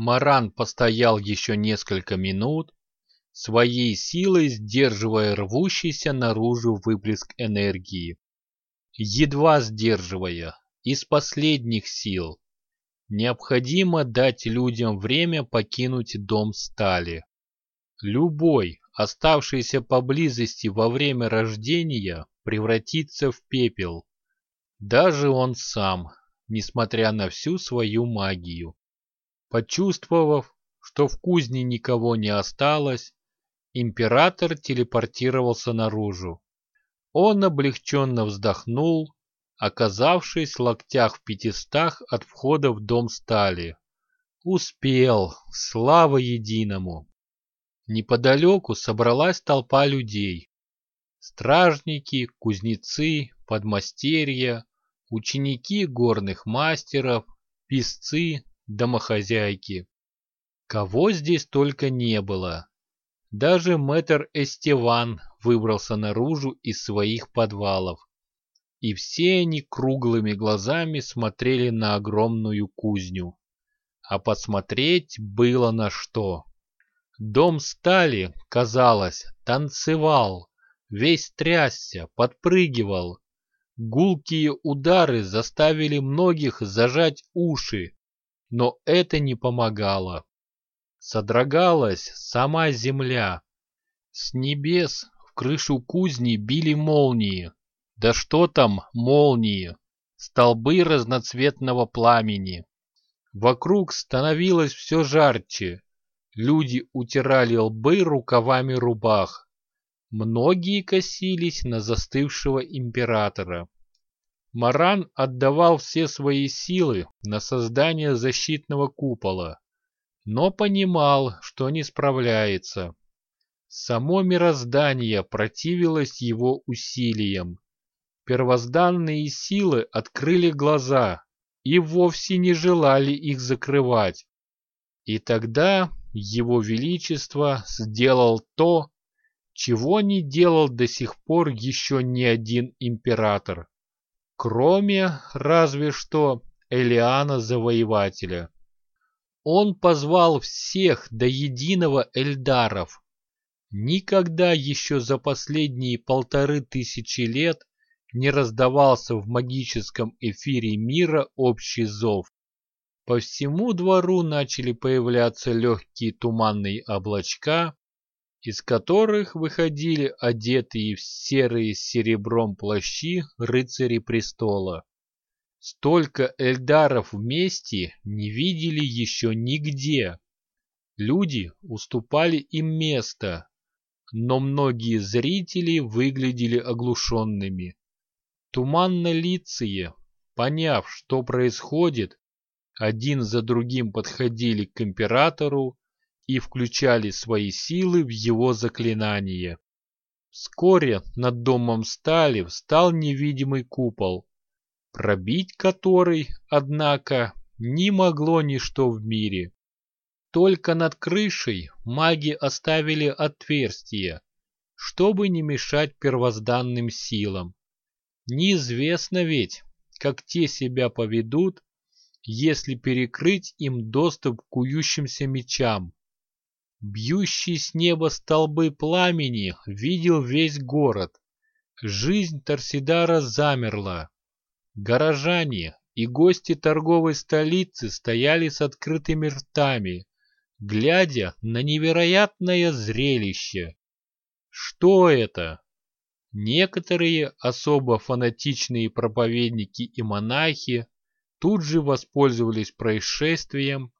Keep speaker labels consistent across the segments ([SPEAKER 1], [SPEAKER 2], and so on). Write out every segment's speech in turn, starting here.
[SPEAKER 1] Маран постоял еще несколько минут, своей силой сдерживая рвущийся наружу выплеск энергии. Едва сдерживая, из последних сил. Необходимо дать людям время покинуть дом стали. Любой, оставшийся поблизости во время рождения, превратится в пепел. Даже он сам, несмотря на всю свою магию. Почувствовав, что в кузне никого не осталось, император телепортировался наружу. Он облегченно вздохнул, оказавшись в локтях в пятистах от входа в дом стали. Успел, слава единому. Неподалеку собралась толпа людей. Стражники, кузнецы, подмастерья, ученики горных мастеров, писцы, домохозяйки. Кого здесь только не было. Даже мэтр Эстеван выбрался наружу из своих подвалов. И все они круглыми глазами смотрели на огромную кузню. А посмотреть было на что. Дом стали, казалось, танцевал, весь трясся, подпрыгивал. Гулкие удары заставили многих зажать уши, но это не помогало. Содрогалась сама земля. С небес в крышу кузни били молнии. Да что там молнии? Столбы разноцветного пламени. Вокруг становилось все жарче. Люди утирали лбы рукавами рубах. Многие косились на застывшего императора. Маран отдавал все свои силы на создание защитного купола, но понимал, что не справляется. Само мироздание противилось его усилиям. Первозданные силы открыли глаза и вовсе не желали их закрывать. И тогда его Величество сделал то, чего не делал до сих пор еще ни один император, кроме разве что Элиана Завоевателя. Он позвал всех до единого эльдаров. Никогда еще за последние полторы тысячи лет не раздавался в магическом эфире мира общий зов. По всему двору начали появляться легкие туманные облачка, из которых выходили одетые в серые с серебром плащи рыцари престола. Столько эльдаров вместе не видели еще нигде. Люди уступали им место, но многие зрители выглядели оглушенными. Туманно-лицые, поняв, что происходит, один за другим подходили к императору и включали свои силы в его заклинание. Вскоре над домом стали встал невидимый купол, пробить который, однако, не могло ничто в мире. Только над крышей маги оставили отверстие, чтобы не мешать первозданным силам. Неизвестно ведь, как те себя поведут, если перекрыть им доступ к кующимся мечам. Бьющие с неба столбы пламени видел весь город. Жизнь Торсидара замерла. Горожане и гости торговой столицы стояли с открытыми ртами, глядя на невероятное зрелище. Что это? Некоторые особо фанатичные проповедники и монахи тут же воспользовались происшествием,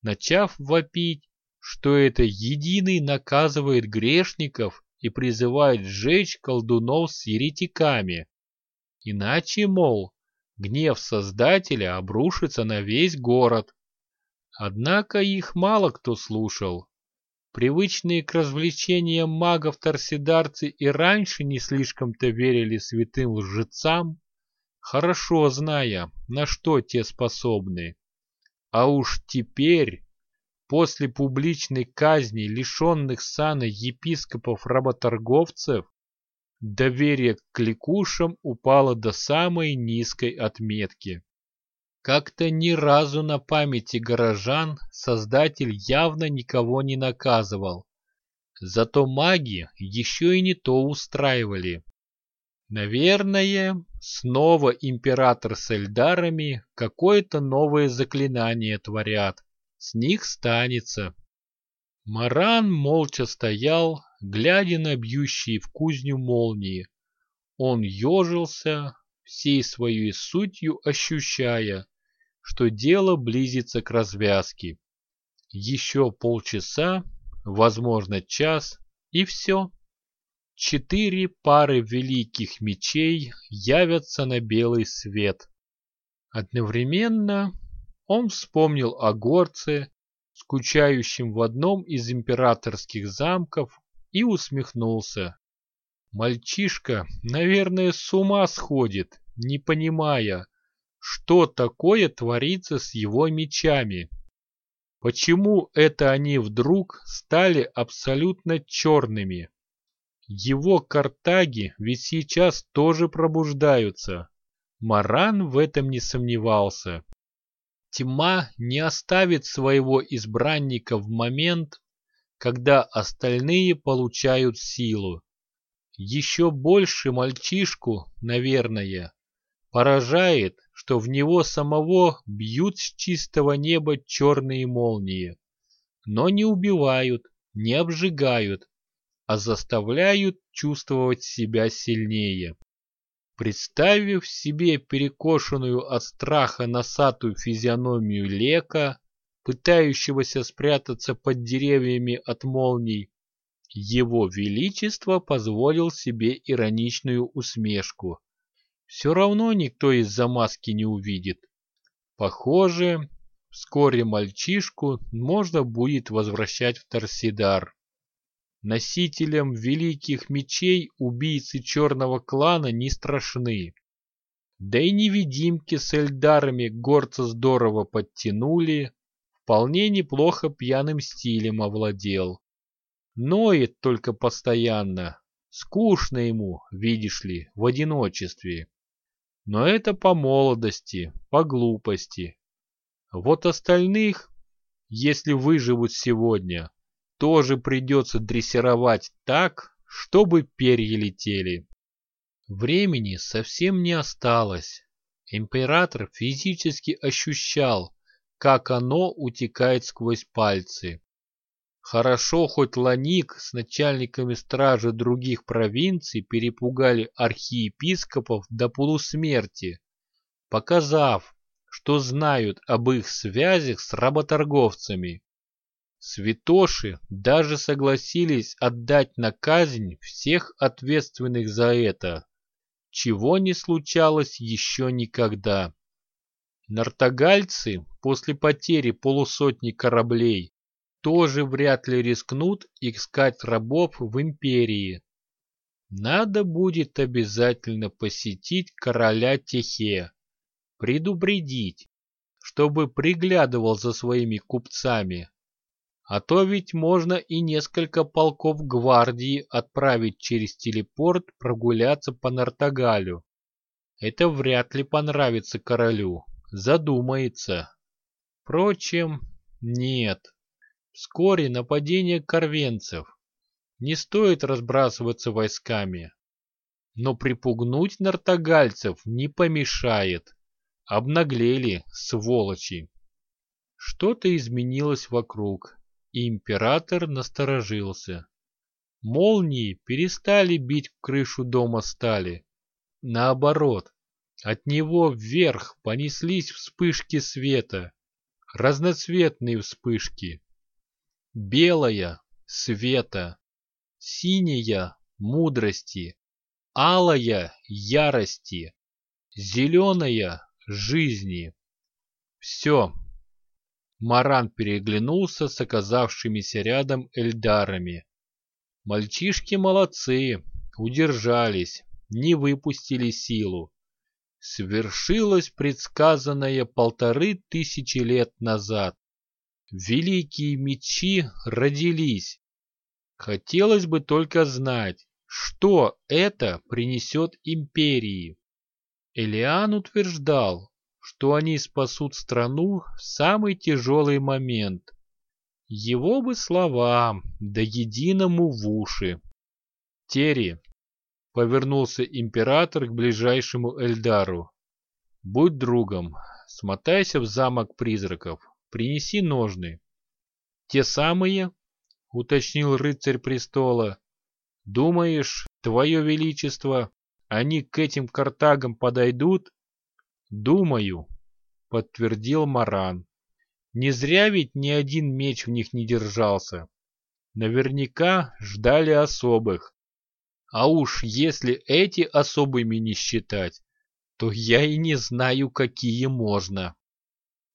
[SPEAKER 1] начав вопить, что это единый наказывает грешников и призывает сжечь колдунов с еретиками. Иначе, мол, гнев Создателя обрушится на весь город. Однако их мало кто слушал. Привычные к развлечениям магов-торсидарцы и раньше не слишком-то верили святым лжецам, хорошо зная, на что те способны. А уж теперь, после публичной казни лишенных сана епископов-работорговцев, доверие к кликушам упало до самой низкой отметки. Как-то ни разу на памяти горожан создатель явно никого не наказывал. Зато маги еще и не то устраивали. Наверное, снова император с Эльдарами какое-то новое заклинание творят. С них станется. Маран молча стоял, глядя на бьющие в кузню молнии. Он ежился, всей своей сутью ощущая, что дело близится к развязке. Еще полчаса, возможно час, и все. Четыре пары великих мечей явятся на белый свет. Одновременно он вспомнил о горце, скучающем в одном из императорских замков, и усмехнулся. Мальчишка, наверное, с ума сходит, не понимая, что такое творится с его мечами. Почему это они вдруг стали абсолютно черными? Его картаги ведь сейчас тоже пробуждаются. Маран в этом не сомневался. Тьма не оставит своего избранника в момент, когда остальные получают силу. Еще больше мальчишку, наверное, поражает, что в него самого бьют с чистого неба черные молнии, но не убивают, не обжигают, а заставляют чувствовать себя сильнее. Представив себе перекошенную от страха носатую физиономию Лека, пытающегося спрятаться под деревьями от молний, его Величество позволил себе ироничную усмешку. Все равно никто из-за маски не увидит. Похоже, вскоре мальчишку можно будет возвращать в Торсидар. Носителям великих мечей убийцы черного клана не страшны. Да и невидимки с эльдарами горца здорово подтянули, вполне неплохо пьяным стилем овладел. Ноет только постоянно, скучно ему, видишь ли, в одиночестве. Но это по молодости, по глупости. Вот остальных, если выживут сегодня, тоже придется дрессировать так, чтобы перья летели. Времени совсем не осталось. Император физически ощущал, как оно утекает сквозь пальцы. Хорошо хоть Ланик с начальниками стражи других провинций перепугали архиепископов до полусмерти, показав, что знают об их связях с работорговцами. Святоши даже согласились отдать на казнь всех ответственных за это, чего не случалось еще никогда. Нартогальцы после потери полусотни кораблей тоже вряд ли рискнут искать рабов в империи. Надо будет обязательно посетить короля Техе, предупредить, чтобы приглядывал за своими купцами. А то ведь можно и несколько полков гвардии отправить через телепорт прогуляться по Нартагалю. Это вряд ли понравится королю, задумается. Впрочем, нет. Вскоре нападение корвенцев. Не стоит разбрасываться войсками. Но припугнуть нартогальцев не помешает. Обнаглели, сволочи. Что-то изменилось вокруг и император насторожился. Молнии перестали бить в крышу дома стали. Наоборот, от него вверх понеслись вспышки света, разноцветные вспышки. Белая — света, синяя — мудрости, алая — ярости, зеленая — жизни. Все, Маран переглянулся с оказавшимися рядом эльдарами. Мальчишки молодцы, удержались, не выпустили силу. Свершилось предсказанное полторы тысячи лет назад. Великие мечи родились. Хотелось бы только знать, что это принесет империи. Элиан утверждал, что они спасут страну в самый тяжелый момент. Его бы слова, да единому в уши. Терри, повернулся император к ближайшему Эльдару. Будь другом, смотайся в замок призраков, принеси ножны. Те самые, уточнил рыцарь престола. Думаешь, твое величество, они к этим картагам подойдут? Думаю, подтвердил Маран. Не зря ведь ни один меч в них не держался. Наверняка ждали особых. А уж если эти особыми не считать, то я и не знаю, какие можно.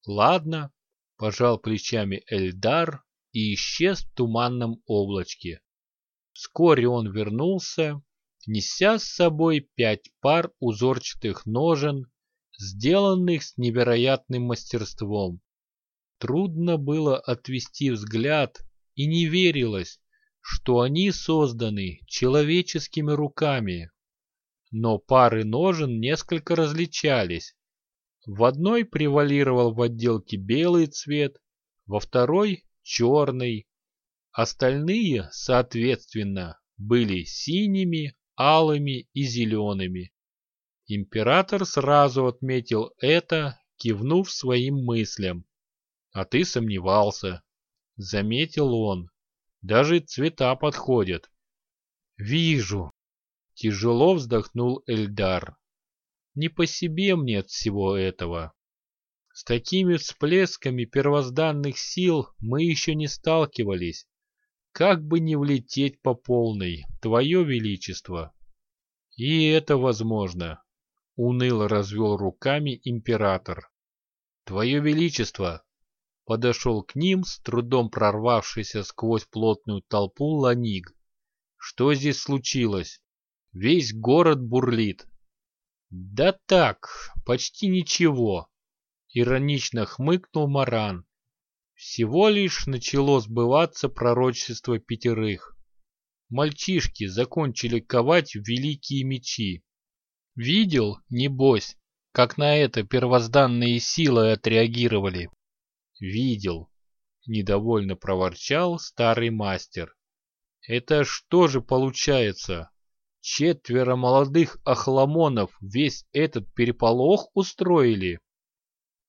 [SPEAKER 1] Ладно, пожал плечами Эльдар и исчез в туманном облачке. Вскоре он вернулся, неся с собой пять пар узорчатых ножен, сделанных с невероятным мастерством. Трудно было отвести взгляд, и не верилось, что они созданы человеческими руками. Но пары ножен несколько различались. В одной превалировал в отделке белый цвет, во второй — черный. Остальные, соответственно, были синими, алыми и зелеными. Император сразу отметил это, кивнув своим мыслям. А ты сомневался. Заметил он. Даже цвета подходят. Вижу. Тяжело вздохнул Эльдар. Не по себе мне от всего этого. С такими всплесками первозданных сил мы еще не сталкивались. Как бы не влететь по полной, твое величество. И это возможно. Уныло развел руками император. Твое величество, подошел к ним, с трудом прорвавшийся сквозь плотную толпу Ланиг. Что здесь случилось? Весь город бурлит. Да так, почти ничего. Иронично хмыкнул Маран. Всего лишь начало сбываться пророчество пятерых. Мальчишки закончили ковать великие мечи. Видел, небось, как на это первозданные силы отреагировали? видел. Недовольно проворчал старый мастер. Это что же получается? Четверо молодых охламонов весь этот переполох устроили?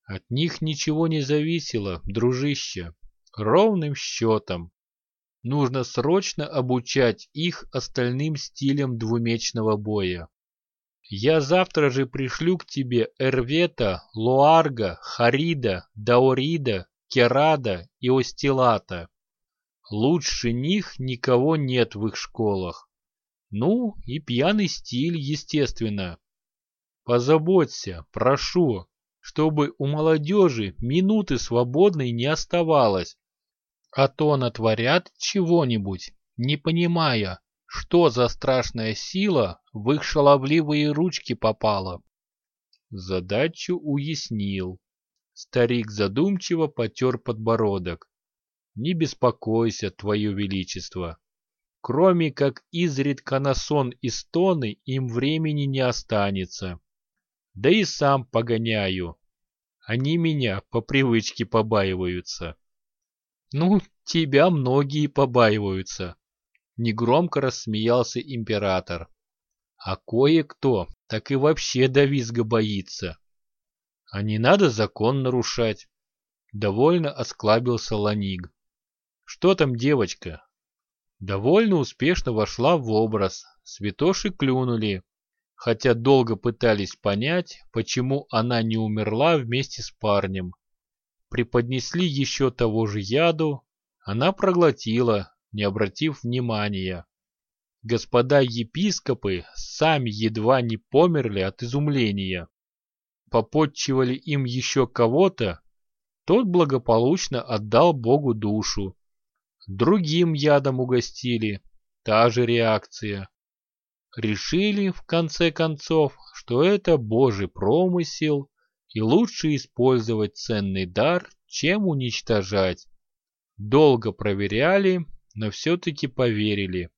[SPEAKER 1] От них ничего не зависело дружище. Ровным счетом. Нужно срочно обучать их остальным стилям двумечного боя я завтра же пришлю к тебе Эрвета, Луарга, Харида, Даорида, Керада и Остилата. Лучше них никого нет в их школах. Ну и пьяный стиль, естественно. Позаботься, прошу, чтобы у молодежи минуты свободной не оставалось. А то натворят чего-нибудь, не понимая, что за страшная сила в их шаловливые ручки попала? Задачу уяснил. Старик задумчиво потер подбородок. Не беспокойся, твое величество. Кроме как изредка на сон и стоны им времени не останется. Да и сам погоняю. Они меня по привычке побаиваются. Ну, тебя многие побаиваются, Негромко рассмеялся император. А кое-кто так и вообще до визга боится. А не надо закон нарушать. Довольно осклабился Ланиг. Что там девочка? Довольно успешно вошла в образ. Святоши клюнули. Хотя долго пытались понять, почему она не умерла вместе с парнем. Преподнесли еще того же яду. Она проглотила, не обратив внимания. Господа епископы сами едва не померли от изумления. Попотчевали им еще кого-то, тот благополучно отдал Богу душу. Другим ядом угостили, та же реакция. Решили, в конце концов, что это Божий промысел, и лучше использовать ценный дар, чем уничтожать. Долго проверяли, но все-таки поверили.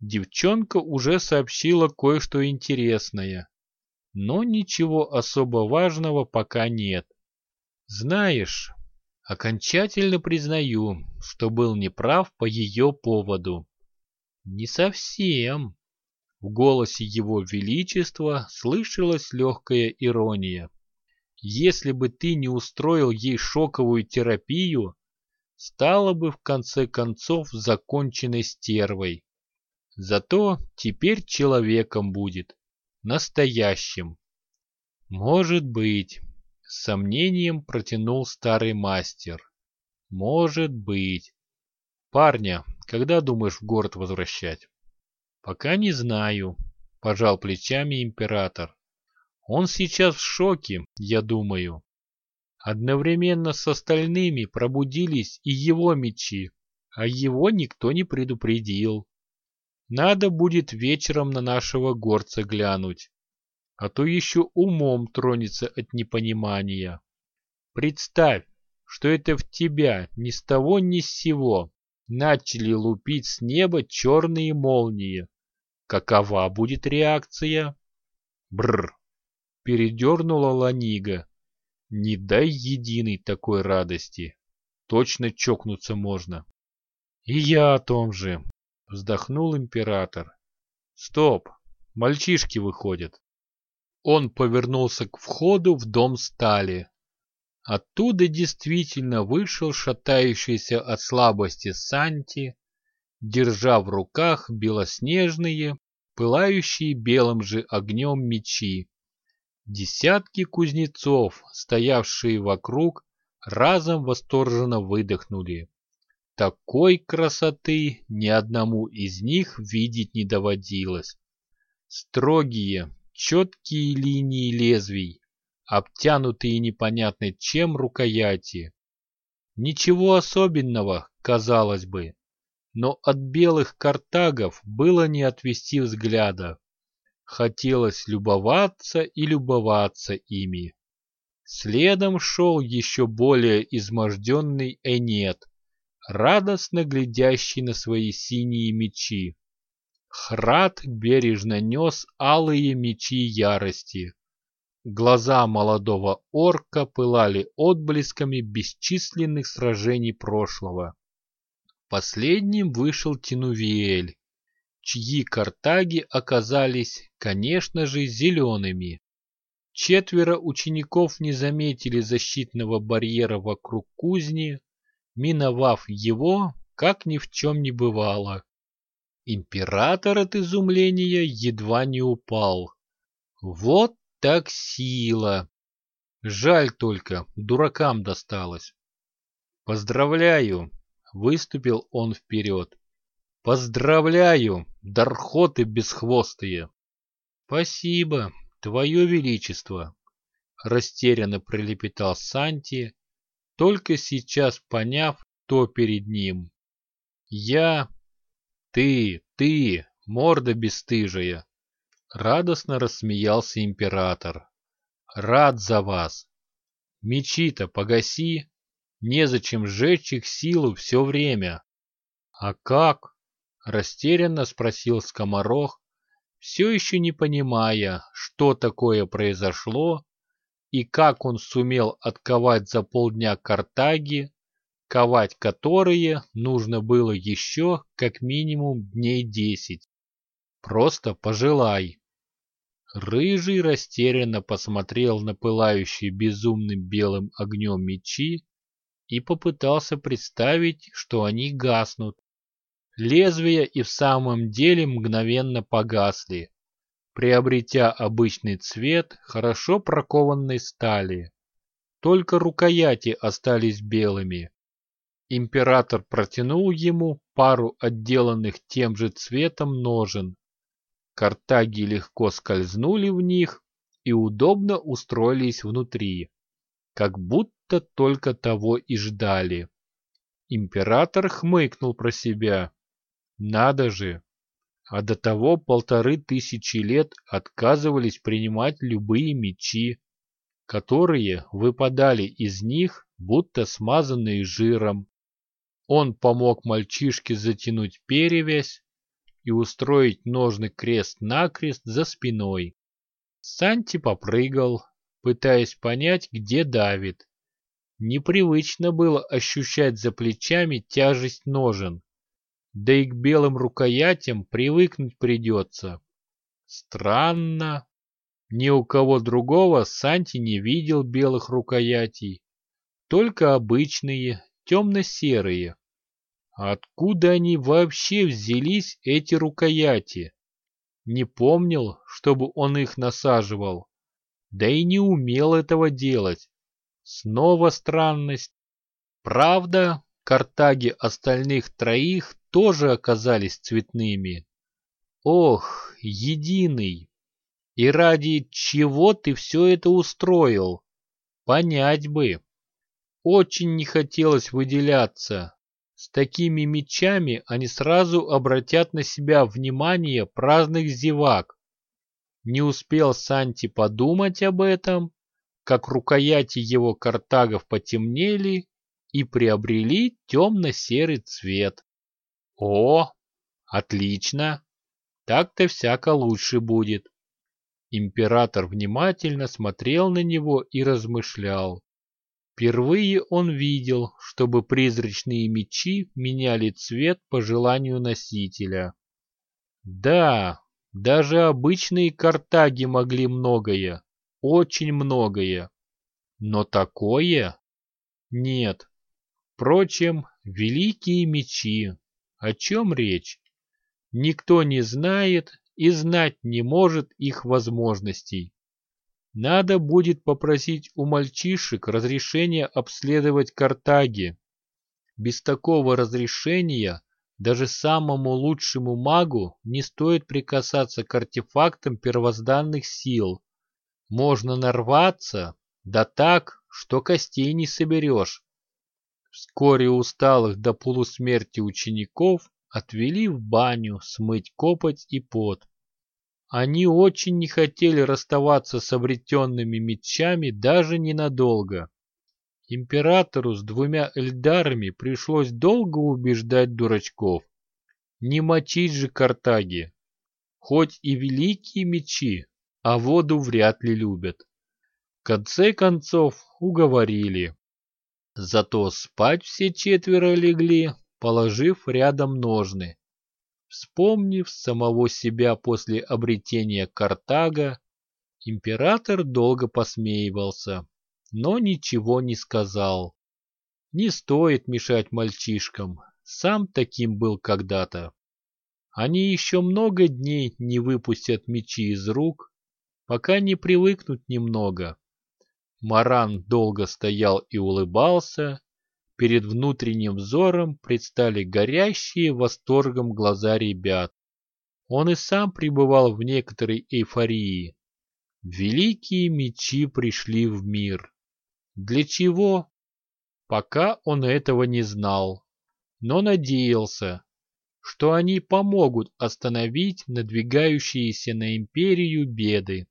[SPEAKER 1] Девчонка уже сообщила кое-что интересное. но ничего особо важного пока нет. Знаешь, окончательно признаю, что был неправ по ее поводу. Не совсем. В голосе его величества слышалась легкая ирония. Если бы ты не устроил ей шоковую терапию, стала бы в конце концов законченной стервой. Зато теперь человеком будет, настоящим. Может быть, с сомнением протянул старый мастер. Может быть. Парня, когда думаешь в город возвращать? Пока не знаю, пожал плечами император. Он сейчас в шоке, я думаю. Одновременно с остальными пробудились и его мечи, а его никто не предупредил. Надо будет вечером на нашего горца глянуть, а то еще умом тронется от непонимания. Представь, что это в тебя ни с того ни с сего начали лупить с неба черные молнии. Какова будет реакция? Бррр! Передернула Ланига. Не дай единой такой радости. Точно чокнуться можно. И я о том же, Вздохнул император. Стоп, мальчишки выходят. Он повернулся к входу в дом стали. Оттуда действительно вышел шатающийся от слабости Санти, держа в руках белоснежные, пылающие белым же огнем мечи. Десятки кузнецов, стоявшие вокруг, разом восторженно выдохнули. Такой красоты ни одному из них видеть не доводилось. Строгие, четкие линии лезвий, обтянутые непонятно чем рукояти. Ничего особенного, казалось бы, но от белых картагов было не отвести взгляда. Хотелось любоваться и любоваться ими. Следом шел еще более изможденный Энет, радостно глядящий на свои синие мечи. Храд бережно нес алые мечи ярости. Глаза молодого орка пылали отблесками бесчисленных сражений прошлого. Последним вышел Тинувиэль, чьи картаги оказались, конечно же, зелеными. Четверо учеников не заметили защитного барьера вокруг кузни, миновав его, как ни в чем не бывало. Император от изумления едва не упал. Вот так сила! Жаль только, дуракам досталось. Поздравляю, выступил он вперед. Поздравляю, дархоты бесхвостые. Спасибо, твое величество, растерянно пролепетал Санти, только сейчас поняв, кто перед ним. Я, ты, ты, морда бесстыжая, радостно рассмеялся император. Рад за вас. Мечи-то погаси, незачем сжечь их силу все время. А как? Растерянно спросил скоморох, все еще не понимая, что такое произошло и как он сумел отковать за полдня картаги, ковать которые нужно было еще как минимум дней десять. Просто пожелай. Рыжий растерянно посмотрел на пылающие безумным белым огнем мечи и попытался представить, что они гаснут. Лезвия и в самом деле мгновенно погасли, приобретя обычный цвет хорошо прокованной стали. Только рукояти остались белыми. Император протянул ему пару отделанных тем же цветом ножен. Картаги легко скользнули в них и удобно устроились внутри, как будто только того и ждали. Император хмыкнул про себя. Надо же, а до того полторы тысячи лет отказывались принимать любые мечи, которые выпадали из них, будто смазанные жиром. Он помог мальчишке затянуть перевязь и устроить ножный крест-накрест за спиной. Санти попрыгал, пытаясь понять, где давит. Непривычно было ощущать за плечами тяжесть ножен. Да и к белым рукоятям привыкнуть придется. Странно. Ни у кого другого Санти не видел белых рукоятей. Только обычные, темно-серые. Откуда они вообще взялись, эти рукояти? Не помнил, чтобы он их насаживал. Да и не умел этого делать. Снова странность. Правда, картаги остальных троих тоже оказались цветными. Ох, единый! И ради чего ты все это устроил? Понять бы. Очень не хотелось выделяться. С такими мечами они сразу обратят на себя внимание праздных зевак. Не успел Санти подумать об этом, как рукояти его картагов потемнели и приобрели темно-серый цвет. О, отлично! Так-то всяко лучше будет. Император внимательно смотрел на него и размышлял. Впервые он видел, чтобы призрачные мечи меняли цвет по желанию носителя. Да, даже обычные картаги могли многое, очень многое. Но такое? Нет. Впрочем, великие мечи. О чем речь? Никто не знает и знать не может их возможностей. Надо будет попросить у мальчишек разрешения обследовать Картаги. Без такого разрешения даже самому лучшему магу не стоит прикасаться к артефактам первозданных сил. Можно нарваться, да так, что костей не соберешь. Вскоре усталых до полусмерти учеников отвели в баню смыть копоть и пот. Они очень не хотели расставаться с обретенными мечами даже ненадолго. Императору с двумя эльдарами пришлось долго убеждать дурачков. Не мочить же Картаги. Хоть и великие мечи, а воду вряд ли любят. В конце концов уговорили. Зато спать все четверо легли, положив рядом ножны. Вспомнив самого себя после обретения Картага, император долго посмеивался, но ничего не сказал. Не стоит мешать мальчишкам, сам таким был когда-то. Они еще много дней не выпустят мечи из рук, пока не привыкнут немного. Маран долго стоял и улыбался, перед внутренним взором предстали горящие восторгом глаза ребят. Он и сам пребывал в некоторой эйфории. Великие мечи пришли в мир. Для чего? Пока он этого не знал, но надеялся, что они помогут остановить надвигающиеся на империю беды.